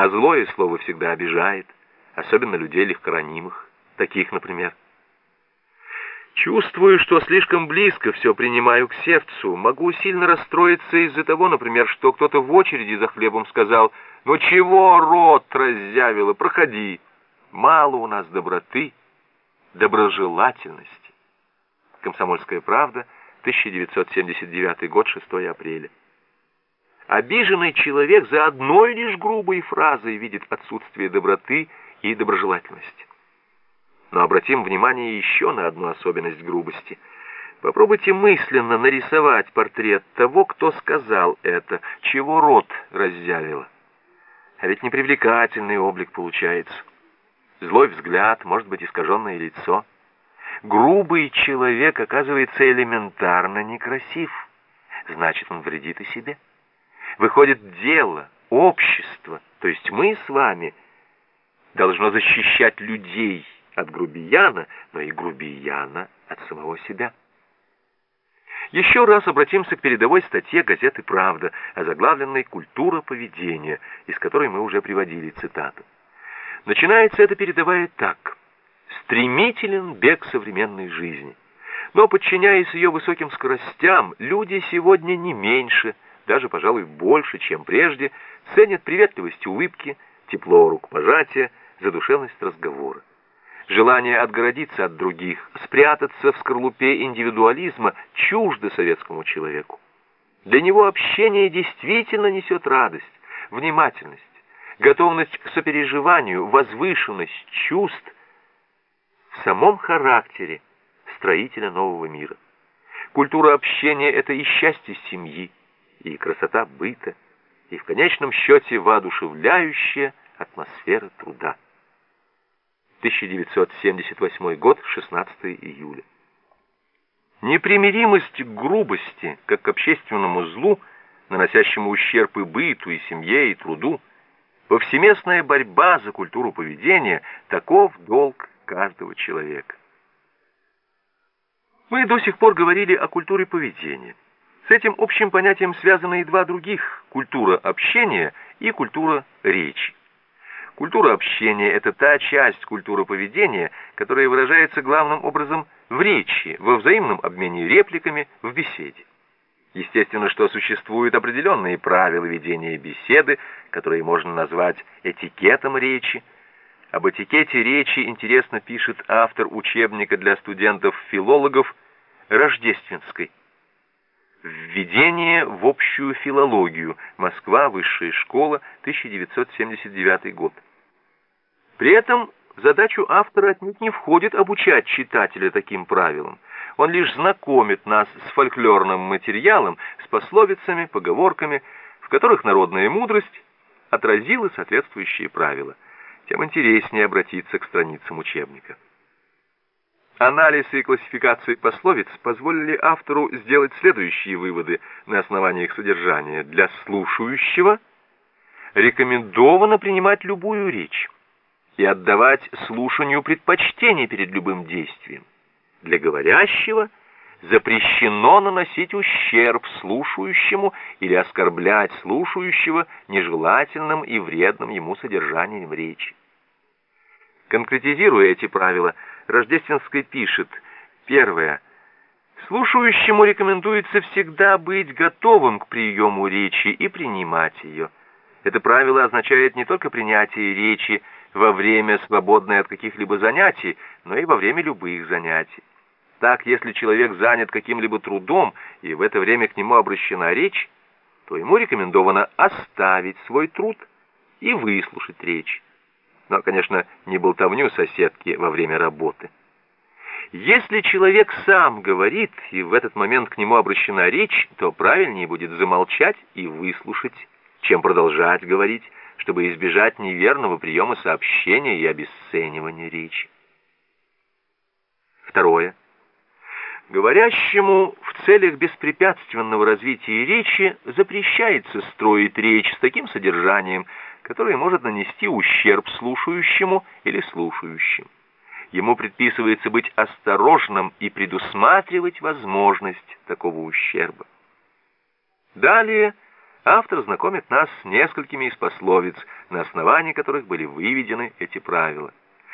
А злое слово всегда обижает, особенно людей легкоранимых, таких, например. Чувствую, что слишком близко все принимаю к сердцу. Могу сильно расстроиться из-за того, например, что кто-то в очереди за хлебом сказал, «Ну чего рот разъявила? Проходи!» Мало у нас доброты, доброжелательности. Комсомольская правда, 1979 год, 6 апреля. Обиженный человек за одной лишь грубой фразой видит отсутствие доброты и доброжелательности. Но обратим внимание еще на одну особенность грубости. Попробуйте мысленно нарисовать портрет того, кто сказал это, чего рот разъявило. А ведь непривлекательный облик получается. Злой взгляд, может быть, искаженное лицо. Грубый человек оказывается элементарно некрасив. Значит, он вредит и себе. Выходит, дело, общество, то есть мы с вами, должно защищать людей от грубияна, но и грубияна от самого себя. Еще раз обратимся к передовой статье газеты «Правда», озаглавленной «Культура поведения», из которой мы уже приводили цитату. Начинается эта передовая так. «Стремителен бег современной жизни». Но, подчиняясь ее высоким скоростям, люди сегодня не меньше, даже, пожалуй, больше, чем прежде, ценят приветливость улыбки, тепло рукопожатия, задушевность разговора. Желание отгородиться от других, спрятаться в скорлупе индивидуализма чуждо советскому человеку. Для него общение действительно несет радость, внимательность, готовность к сопереживанию, возвышенность чувств в самом характере строителя нового мира. Культура общения — это и счастье семьи, и красота быта, и в конечном счете воодушевляющая атмосфера труда. 1978 год, 16 июля. Непримиримость грубости, как к общественному злу, наносящему ущерб и быту, и семье, и труду, повсеместная борьба за культуру поведения – таков долг каждого человека. Мы до сих пор говорили о культуре поведения. С этим общим понятием связаны и два других – культура общения и культура речи. Культура общения – это та часть культуры поведения, которая выражается главным образом в речи, во взаимном обмене репликами, в беседе. Естественно, что существуют определенные правила ведения беседы, которые можно назвать этикетом речи. Об этикете речи интересно пишет автор учебника для студентов-филологов Рождественской. Введение в общую филологию. Москва. Высшая школа. 1979 год. При этом в задачу автора отнюдь не входит обучать читателя таким правилам. Он лишь знакомит нас с фольклорным материалом, с пословицами, поговорками, в которых народная мудрость отразила соответствующие правила. Тем интереснее обратиться к страницам учебника. Анализ и классификация пословиц позволили автору сделать следующие выводы на основании их содержания. Для слушающего рекомендовано принимать любую речь и отдавать слушанию предпочтение перед любым действием. Для говорящего запрещено наносить ущерб слушающему или оскорблять слушающего нежелательным и вредным ему содержанием речи. Конкретизируя эти правила, Рождественский пишет, первое, слушающему рекомендуется всегда быть готовым к приему речи и принимать ее. Это правило означает не только принятие речи, во время, свободное от каких-либо занятий, но и во время любых занятий. Так, если человек занят каким-либо трудом, и в это время к нему обращена речь, то ему рекомендовано оставить свой труд и выслушать речь. Но, конечно, не болтовню соседки во время работы. Если человек сам говорит, и в этот момент к нему обращена речь, то правильнее будет замолчать и выслушать, чем продолжать говорить, чтобы избежать неверного приема сообщения и обесценивания речи. Второе. Говорящему целях беспрепятственного развития речи запрещается строить речь с таким содержанием, которое может нанести ущерб слушающему или слушающим. Ему предписывается быть осторожным и предусматривать возможность такого ущерба. Далее автор знакомит нас с несколькими из пословиц, на основании которых были выведены эти правила.